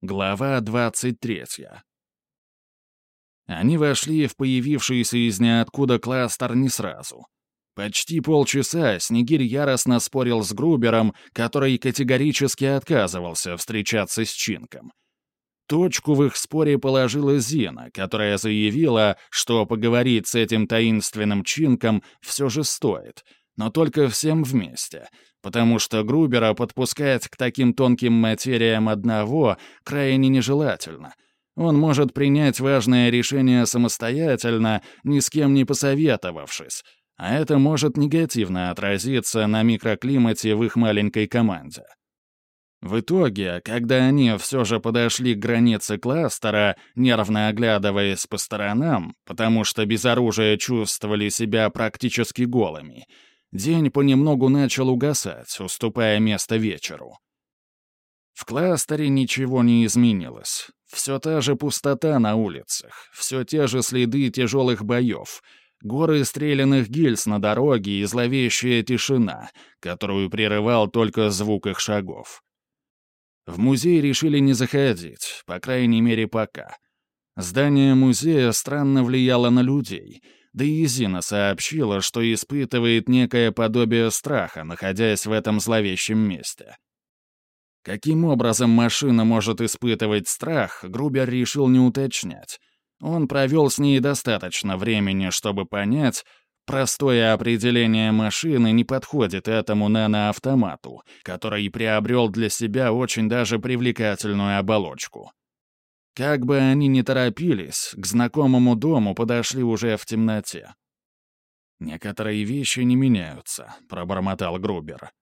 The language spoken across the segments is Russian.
Глава 23. Они вошли в появившийся из ниоткуда кластер не сразу. Почти полчаса Снегирь яростно спорил с Грубером, который категорически отказывался встречаться с Чинком. Точку в их споре положила Зина, которая заявила, что поговорить с этим таинственным Чинком все же стоит, но только всем вместе — потому что Грубера подпускать к таким тонким материям одного крайне нежелательно. Он может принять важное решение самостоятельно, ни с кем не посоветовавшись, а это может негативно отразиться на микроклимате в их маленькой команде. В итоге, когда они все же подошли к границе кластера, нервно оглядываясь по сторонам, потому что без оружия чувствовали себя практически голыми — День понемногу начал угасать, уступая место вечеру. В кластере ничего не изменилось. Все та же пустота на улицах, все те же следы тяжелых боев, горы стрелянных гильз на дороге и зловещая тишина, которую прерывал только звук их шагов. В музей решили не заходить, по крайней мере, пока. Здание музея странно влияло на людей — да и Зина сообщила, что испытывает некое подобие страха, находясь в этом зловещем месте. Каким образом машина может испытывать страх, Грубер решил не уточнять. Он провел с ней достаточно времени, чтобы понять, простое определение машины не подходит этому наноавтомату, который приобрел для себя очень даже привлекательную оболочку. Как бы они ни торопились, к знакомому дому подошли уже в темноте. «Некоторые вещи не меняются», — пробормотал Грубер.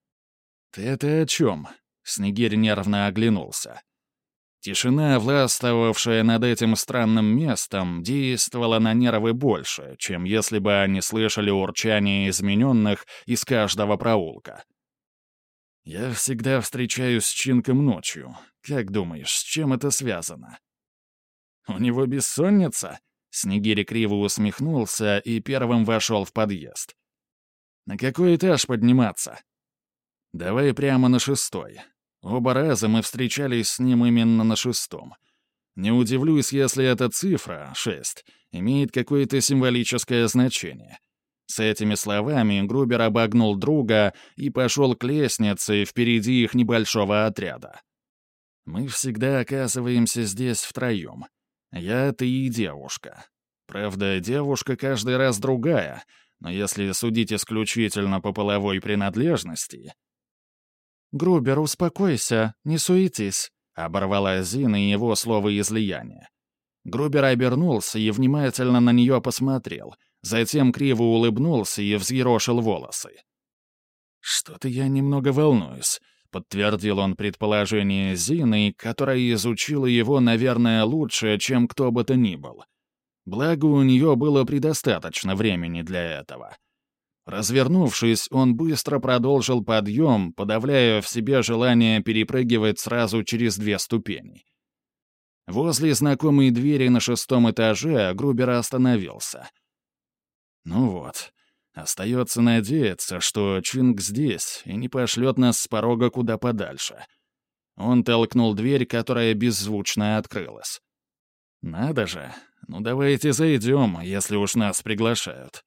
«Ты это о чем?» — Снегирь нервно оглянулся. Тишина, властвовавшая над этим странным местом, действовала на нервы больше, чем если бы они слышали урчание измененных из каждого проулка. «Я всегда встречаюсь с Чинком ночью. Как думаешь, с чем это связано?» «У него бессонница?» Снегири криво усмехнулся и первым вошел в подъезд. «На какой этаж подниматься?» «Давай прямо на шестой. Оба раза мы встречались с ним именно на шестом. Не удивлюсь, если эта цифра, шесть, имеет какое-то символическое значение». С этими словами Грубер обогнул друга и пошел к лестнице впереди их небольшого отряда. «Мы всегда оказываемся здесь втроем. Я — ты и девушка. Правда, девушка каждый раз другая, но если судить исключительно по половой принадлежности... «Грубер, успокойся, не суетись», — оборвала Зина его слово излияния. Грубер обернулся и внимательно на нее посмотрел, затем криво улыбнулся и взъерошил волосы. «Что-то я немного волнуюсь», — подтвердил он предположение Зины, которая изучила его, наверное, лучше, чем кто бы то ни был. Благо, у нее было предостаточно времени для этого. Развернувшись, он быстро продолжил подъем, подавляя в себе желание перепрыгивать сразу через две ступени. Возле знакомой двери на шестом этаже Грубер остановился. «Ну вот, Остается надеяться, что Чинг здесь и не пошлет нас с порога куда подальше. Он толкнул дверь, которая беззвучно открылась. «Надо же. Ну давайте зайдем, если уж нас приглашают».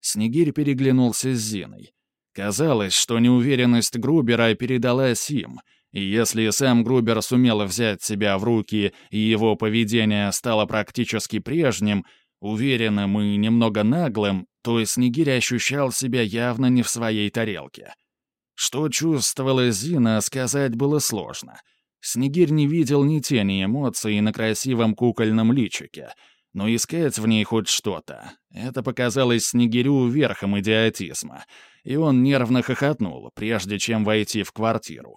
Снегирь переглянулся с Зиной. Казалось, что неуверенность Грубера передалась им, и если сам Грубер сумел взять себя в руки и его поведение стало практически прежним, уверенным и немного наглым, то Снегирь ощущал себя явно не в своей тарелке. Что чувствовала Зина, сказать было сложно. Снегирь не видел ни тени эмоций на красивом кукольном личике, но искать в ней хоть что-то — это показалось Снегирю верхом идиотизма, и он нервно хохотнул, прежде чем войти в квартиру.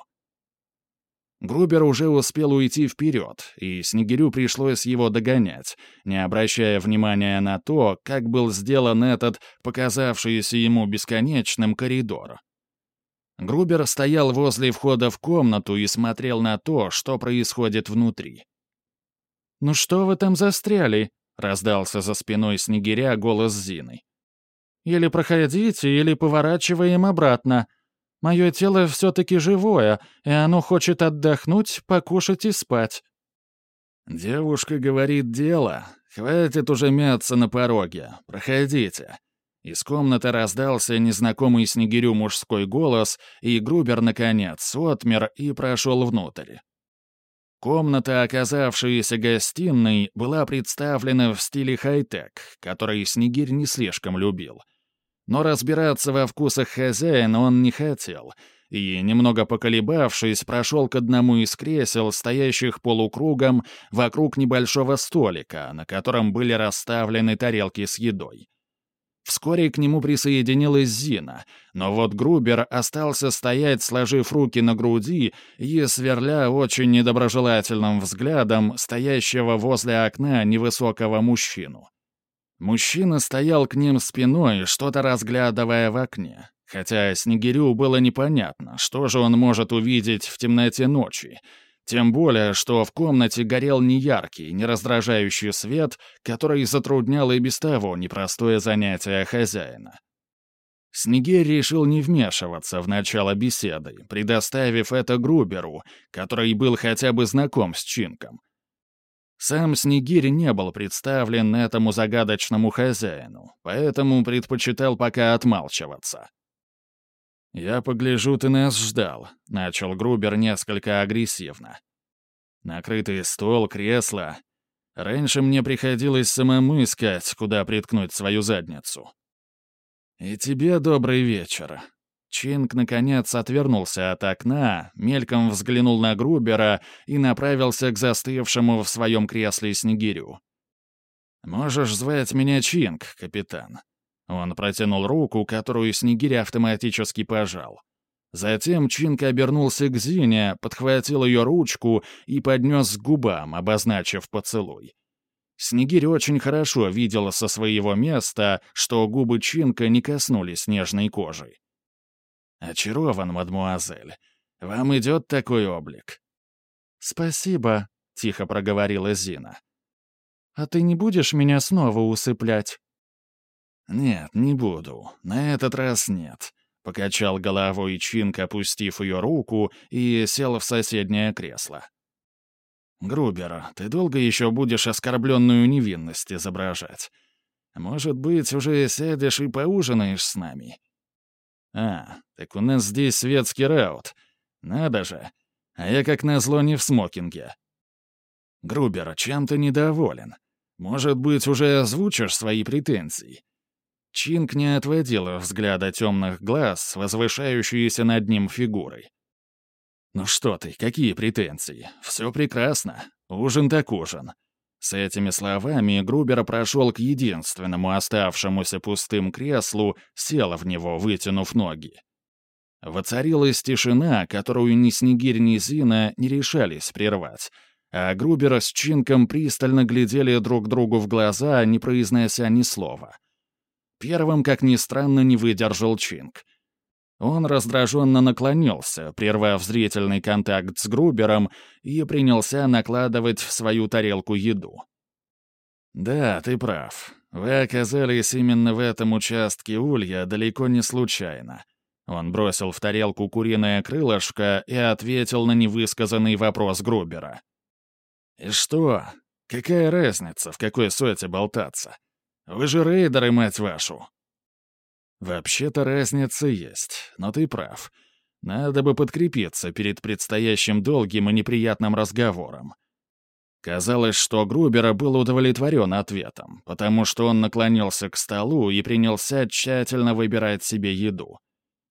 Грубер уже успел уйти вперед, и Снегирю пришлось его догонять, не обращая внимания на то, как был сделан этот, показавшийся ему бесконечным, коридор. Грубер стоял возле входа в комнату и смотрел на то, что происходит внутри. «Ну что вы там застряли?» — раздался за спиной Снегиря голос Зины. «Или проходите, или поворачиваем обратно. Мое тело все-таки живое, и оно хочет отдохнуть, покушать и спать». «Девушка говорит дело. Хватит уже мяться на пороге. Проходите». Из комнаты раздался незнакомый Снегирю мужской голос, и Грубер, наконец, отмер и прошел внутрь. Комната, оказавшаяся гостиной, была представлена в стиле хай-тек, который Снегирь не слишком любил. Но разбираться во вкусах хозяина он не хотел — и, немного поколебавшись, прошел к одному из кресел, стоящих полукругом вокруг небольшого столика, на котором были расставлены тарелки с едой. Вскоре к нему присоединилась Зина, но вот Грубер остался стоять, сложив руки на груди и сверля очень недоброжелательным взглядом стоящего возле окна невысокого мужчину. Мужчина стоял к ним спиной, что-то разглядывая в окне. Хотя Снегирю было непонятно, что же он может увидеть в темноте ночи, тем более, что в комнате горел неяркий, не раздражающий свет, который затруднял и без того непростое занятие хозяина. Снегирь решил не вмешиваться в начало беседы, предоставив это Груберу, который был хотя бы знаком с Чинком. Сам Снегирь не был представлен этому загадочному хозяину, поэтому предпочитал пока отмалчиваться. «Я погляжу, ты нас ждал», — начал Грубер несколько агрессивно. «Накрытый стол, кресло. Раньше мне приходилось самому искать, куда приткнуть свою задницу». «И тебе добрый вечер». Чинг, наконец, отвернулся от окна, мельком взглянул на Грубера и направился к застывшему в своем кресле Снегирю. «Можешь звать меня Чинг, капитан. Он протянул руку, которую Снегирь автоматически пожал. Затем Чинка обернулся к Зине, подхватил ее ручку и поднес к губам, обозначив поцелуй. Снегирь очень хорошо видел со своего места, что губы Чинка не коснулись нежной кожи. «Очарован, мадмуазель. Вам идет такой облик?» «Спасибо», — тихо проговорила Зина. «А ты не будешь меня снова усыплять?» «Нет, не буду. На этот раз нет», — покачал головой Чинк, опустив ее руку, и сел в соседнее кресло. «Грубер, ты долго еще будешь оскорбленную невинность изображать? Может быть, уже сядешь и поужинаешь с нами?» «А, так у нас здесь светский раут. Надо же. А я как назло не в смокинге». «Грубер, чем ты недоволен? Может быть, уже озвучишь свои претензии?» Чинг не отводил взгляда темных глаз, возвышающиеся над ним фигурой. «Ну что ты, какие претензии? Все прекрасно. Ужин так ужин». С этими словами Грубер прошел к единственному оставшемуся пустым креслу, сел в него, вытянув ноги. Воцарилась тишина, которую ни Снегирь, ни Зина не решались прервать, а Грубер с Чинком пристально глядели друг другу в глаза, не произнося ни слова — Первым, как ни странно, не выдержал Чинг. Он раздраженно наклонился, прервав зрительный контакт с Грубером, и принялся накладывать в свою тарелку еду. «Да, ты прав. Вы оказались именно в этом участке улья далеко не случайно». Он бросил в тарелку куриное крылышко и ответил на невысказанный вопрос Грубера. «И что? Какая разница, в какой соте болтаться? Вы же рейдеры, мать вашу!» «Вообще-то разница есть, но ты прав. Надо бы подкрепиться перед предстоящим долгим и неприятным разговором». Казалось, что Грубера был удовлетворен ответом, потому что он наклонился к столу и принялся тщательно выбирать себе еду.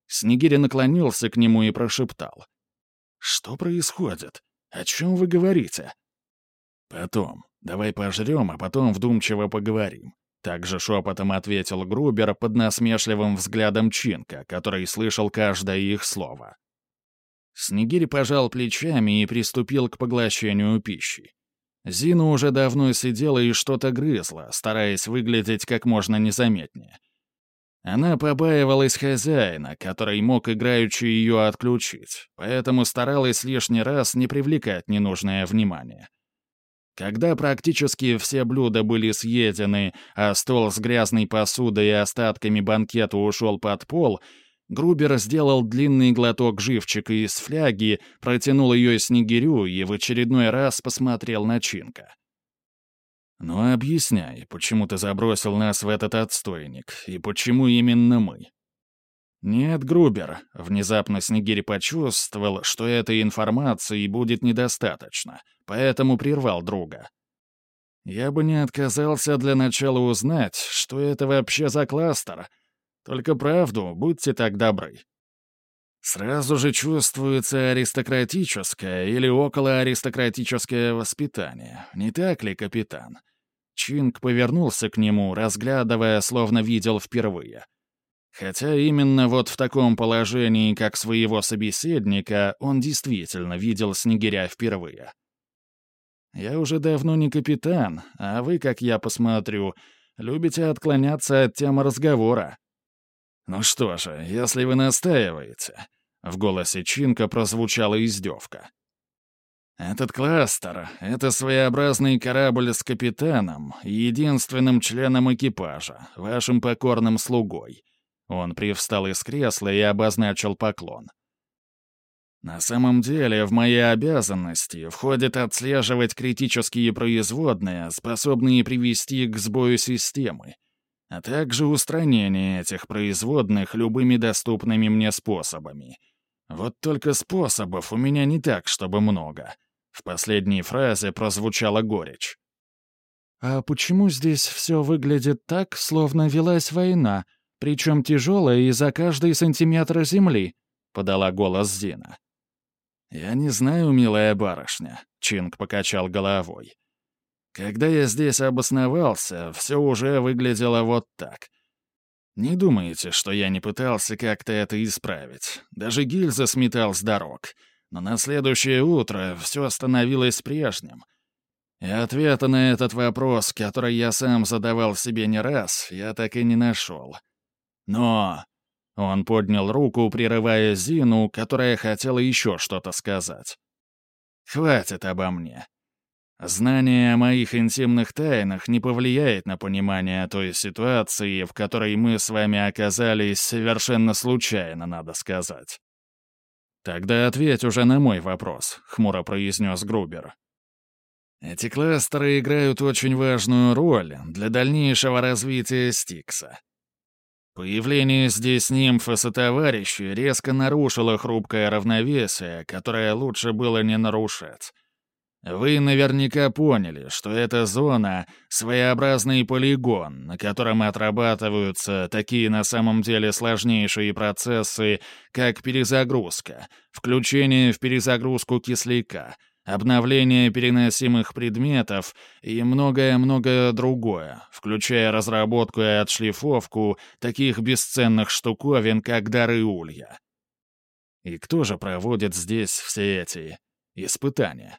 Снегири наклонился к нему и прошептал. «Что происходит? О чем вы говорите?» «Потом. Давай пожрем, а потом вдумчиво поговорим. Также шепотом ответил Грубер под насмешливым взглядом Чинка, который слышал каждое их слово. Снегирь пожал плечами и приступил к поглощению пищи. Зина уже давно сидела и что-то грызла, стараясь выглядеть как можно незаметнее. Она побаивалась хозяина, который мог играючи ее отключить, поэтому старалась лишний раз не привлекать ненужное внимание. Когда практически все блюда были съедены, а стол с грязной посудой и остатками банкета ушел под пол, Грубер сделал длинный глоток живчика из фляги, протянул ее снегирю и в очередной раз посмотрел на Чинка. «Ну объясняй, почему ты забросил нас в этот отстойник, и почему именно мы?» «Нет, Грубер», — внезапно Снегирь почувствовал, что этой информации будет недостаточно, поэтому прервал друга. «Я бы не отказался для начала узнать, что это вообще за кластер. Только правду, будьте так добры». Сразу же чувствуется аристократическое или околоаристократическое воспитание, не так ли, капитан? Чинг повернулся к нему, разглядывая, словно видел впервые. Хотя именно вот в таком положении, как своего собеседника, он действительно видел Снегиря впервые. «Я уже давно не капитан, а вы, как я посмотрю, любите отклоняться от темы разговора». «Ну что же, если вы настаиваете...» В голосе Чинка прозвучала издевка. «Этот кластер — это своеобразный корабль с капитаном единственным членом экипажа, вашим покорным слугой». Он привстал из кресла и обозначил поклон. На самом деле, в мои обязанности входит отслеживать критические производные, способные привести к сбою системы, а также устранение этих производных любыми доступными мне способами — вот только способов у меня не так, чтобы много. В последней фразе прозвучала горечь. «А почему здесь все выглядит так, словно велась война, причем тяжелая и за каждый сантиметр земли?» — подала голос Зина. «Я не знаю, милая барышня», — Чинг покачал головой. «Когда я здесь обосновался, все уже выглядело вот так. Не думайте, что я не пытался как-то это исправить. Даже гильза сметал с дорог. Но на следующее утро все становилось прежним. И ответа на этот вопрос, который я сам задавал себе не раз, я так и не нашел. Но... Он поднял руку, прерывая Зину, которая хотела еще что-то сказать. «Хватит обо мне. Знание о моих интимных тайнах не повлияет на понимание той ситуации, в которой мы с вами оказались совершенно случайно, надо сказать. «Тогда ответь уже на мой вопрос», — хмуро произнес Грубер. «Эти кластеры играют очень важную роль для дальнейшего развития Стикса. Появление здесь нимфы сотоварищи резко нарушило хрупкое равновесие, которое лучше было не нарушать». Вы наверняка поняли, что эта зона — своеобразный полигон, на котором отрабатываются такие на самом деле сложнейшие процессы, как перезагрузка, включение в перезагрузку кисляка, обновление переносимых предметов и многое-многое другое, включая разработку и отшлифовку таких бесценных штуковин, как дары улья. И кто же проводит здесь все эти испытания?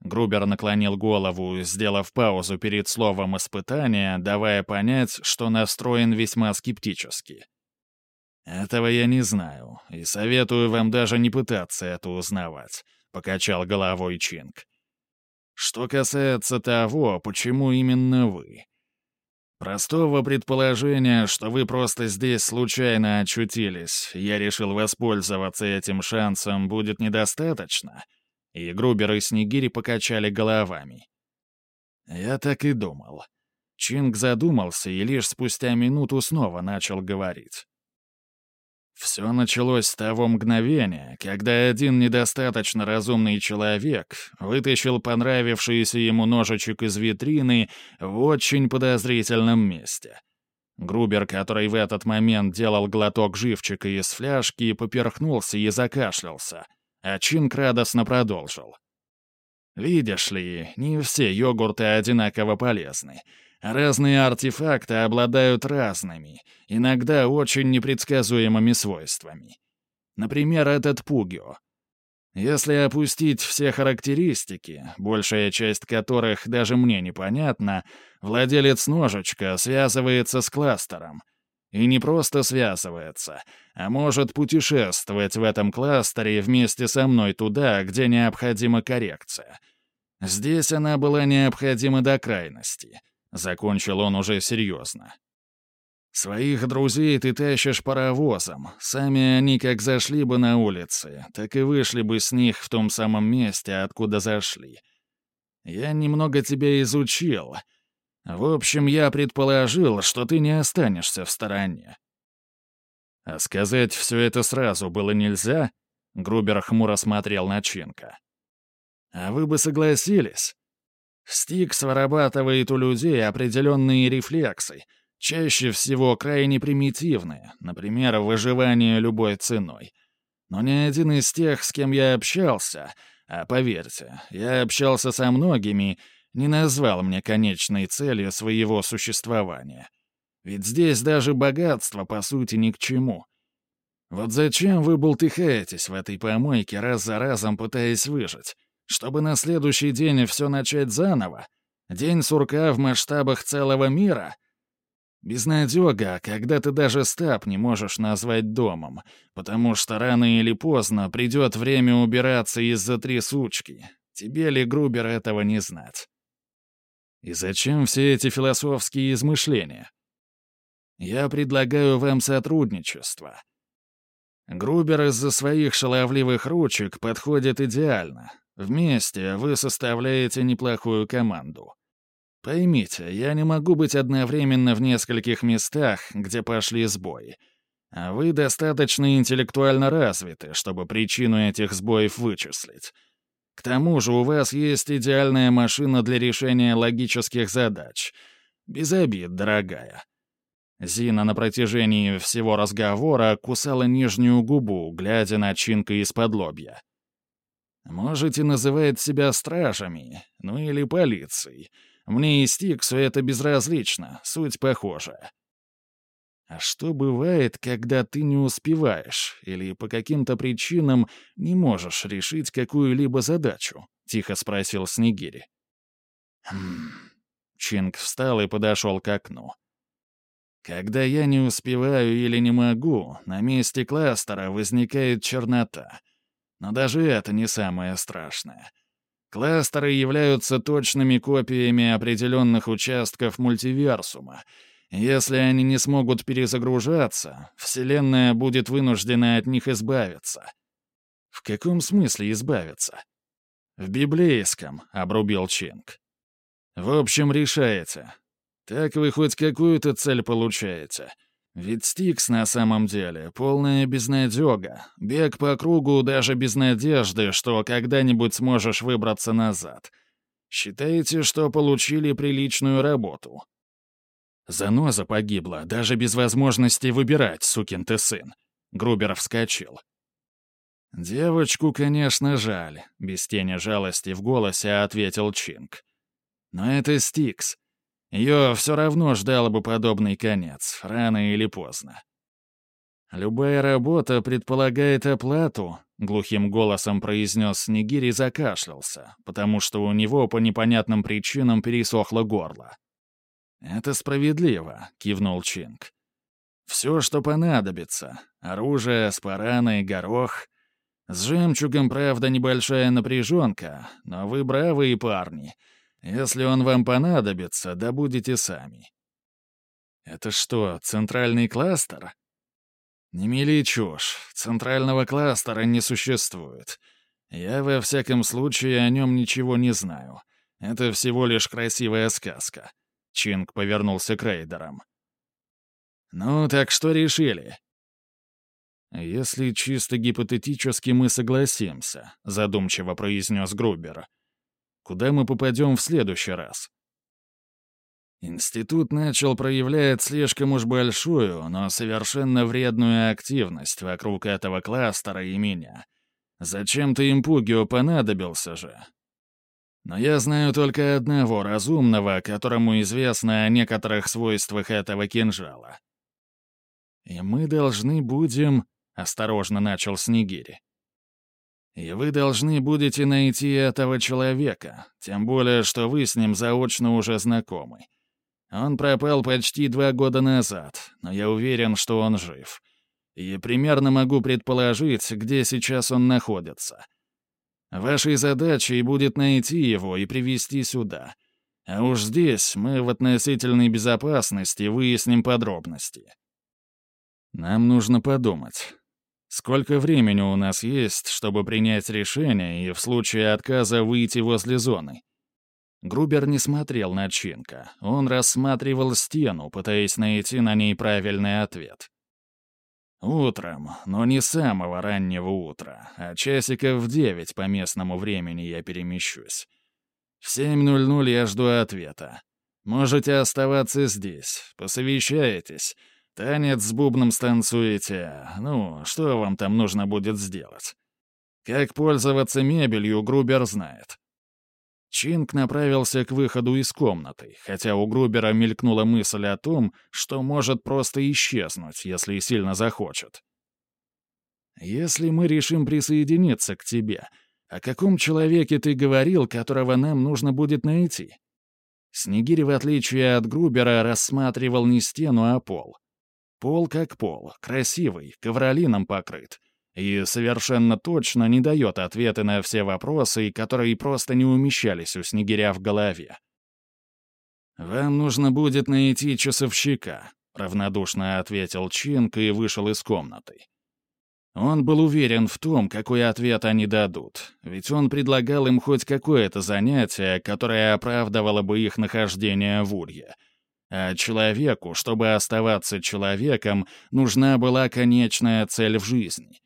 Грубер наклонил голову, сделав паузу перед словом «испытание», давая понять, что настроен весьма скептически. «Этого я не знаю, и советую вам даже не пытаться это узнавать», — покачал головой Чинг. «Что касается того, почему именно вы. Простого предположения, что вы просто здесь случайно очутились, я решил воспользоваться этим шансом, будет недостаточно», — и Грубер и Снегири покачали головами. Я так и думал. Чинг задумался и лишь спустя минуту снова начал говорить. Все началось с того мгновения, когда один недостаточно разумный человек вытащил понравившийся ему ножичек из витрины в очень подозрительном месте. Грубер, который в этот момент делал глоток живчика из фляжки, поперхнулся и закашлялся — а Чинг радостно продолжил. «Видишь ли, не все йогурты одинаково полезны. Разные артефакты обладают разными, иногда очень непредсказуемыми свойствами. Например, этот пугио. Если опустить все характеристики, большая часть которых даже мне непонятна, владелец ножичка связывается с кластером — и не просто связывается, а может путешествовать в этом кластере вместе со мной туда, где необходима коррекция. Здесь она была необходима до крайности. Закончил он уже серьезно. Своих друзей ты тащишь паровозом. Сами они как зашли бы на улицы, так и вышли бы с них в том самом месте, откуда зашли. Я немного тебя изучил. В общем, я предположил, что ты не останешься в стороне. А сказать все это сразу было нельзя? Грубер хмуро смотрел на Чинка. А вы бы согласились? Стикс вырабатывает у людей определенные рефлексы, чаще всего крайне примитивные, например, выживание любой ценой. Но ни один из тех, с кем я общался, а поверьте, я общался со многими, не назвал мне конечной целью своего существования. Ведь здесь даже богатство, по сути, ни к чему. Вот зачем вы бултыхаетесь в этой помойке раз за разом, пытаясь выжить? Чтобы на следующий день все начать заново? День сурка в масштабах целого мира? Безнадега, когда ты даже стаб не можешь назвать домом, потому что рано или поздно придет время убираться из-за трясучки. Тебе ли, Грубер, этого не знать? И зачем все эти философские измышления? Я предлагаю вам сотрудничество. Грубер из-за своих шаловливых ручек подходит идеально. Вместе вы составляете неплохую команду. Поймите, я не могу быть одновременно в нескольких местах, где пошли сбои. А вы достаточно интеллектуально развиты, чтобы причину этих сбоев вычислить. К тому же у вас есть идеальная машина для решения логических задач. Без обид, дорогая. Зина на протяжении всего разговора кусала нижнюю губу, глядя на Чинка из-под лобья. Можете называть себя стражами, ну или полицией. Мне и Стиксу это безразлично, суть похожа. А что бывает, когда ты не успеваешь или по каким-то причинам не можешь решить какую-либо задачу? Тихо спросил Снегири. Хм. Чинг встал и подошел к окну. Когда я не успеваю или не могу, на месте кластера возникает чернота — но даже это не самое страшное. Кластеры являются точными копиями определенных участков мультиверсума. Если они не смогут перезагружаться, Вселенная будет вынуждена от них избавиться. В каком смысле избавиться? В библейском, — обрубил Чинг. В общем, решаете. Так вы хоть какую-то цель получаете — ведь Стикс на самом деле полная безнадега. Бег по кругу даже без надежды, что когда-нибудь сможешь выбраться назад. Считаете, что получили приличную работу. Заноза погибла, даже без возможности выбирать, сукин ты сын. Грубер вскочил. «Девочку, конечно, жаль», — без тени жалости в голосе ответил Чинг. «Но это Стикс. Ее все равно ждал бы подобный конец, рано или поздно. «Любая работа предполагает оплату», — глухим голосом произнес Снегирь и закашлялся, потому что у него по непонятным причинам пересохло горло. «Это справедливо», — кивнул Чинг. «Все, что понадобится. Оружие, спараны, горох. С жемчугом, правда, небольшая напряженка, но вы бравые парни, если он вам понадобится, добудете сами. Это что, центральный кластер? Не мели чушь, центрального кластера не существует. Я, во всяком случае, о нем ничего не знаю. Это всего лишь красивая сказка. Чинг повернулся к рейдерам. «Ну, так что решили?» «Если чисто гипотетически мы согласимся», — задумчиво произнес Грубер, — Куда мы попадем в следующий раз? Институт начал проявлять слишком уж большую, но совершенно вредную активность вокруг этого кластера и меня. Зачем-то импугио понадобился же. Но я знаю только одного разумного, которому известно о некоторых свойствах этого кинжала. И мы должны будем... — осторожно начал Снегири. И вы должны будете найти этого человека, тем более, что вы с ним заочно уже знакомы. Он пропал почти два года назад, но я уверен, что он жив. И примерно могу предположить, где сейчас он находится. Вашей задачей будет найти его и привести сюда. А уж здесь мы в относительной безопасности выясним подробности. Нам нужно подумать. Сколько времени у нас есть, чтобы принять решение и в случае отказа выйти возле зоны? Грубер не смотрел на Чинка. Он рассматривал стену, пытаясь найти на ней правильный ответ. Утром, но не самого раннего утра, а часиков в девять по местному времени я перемещусь. В 7.00 я жду ответа. Можете оставаться здесь, посовещаетесь. Танец с бубном станцуете. Ну, что вам там нужно будет сделать? Как пользоваться мебелью, Грубер знает. Чинг направился к выходу из комнаты, хотя у Грубера мелькнула мысль о том, что может просто исчезнуть, если сильно захочет. «Если мы решим присоединиться к тебе, о каком человеке ты говорил, которого нам нужно будет найти?» Снегирь, в отличие от Грубера, рассматривал не стену, а пол. Пол как пол, красивый, ковролином покрыт. И совершенно точно не дает ответы на все вопросы, которые просто не умещались у Снегиря в голове. «Вам нужно будет найти часовщика», — равнодушно ответил Чинк и вышел из комнаты. Он был уверен в том, какой ответ они дадут, ведь он предлагал им хоть какое-то занятие, которое оправдывало бы их нахождение в Улье. А человеку, чтобы оставаться человеком, нужна была конечная цель в жизни.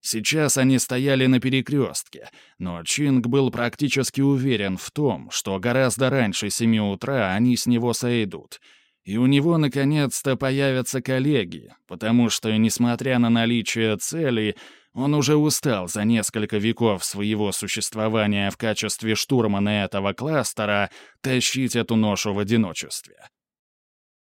Сейчас они стояли на перекрестке, но Чинг был практически уверен в том, что гораздо раньше семи утра они с него сойдут — и у него наконец-то появятся коллеги, потому что, несмотря на наличие цели, он уже устал за несколько веков своего существования в качестве штурмана этого кластера тащить эту ношу в одиночестве.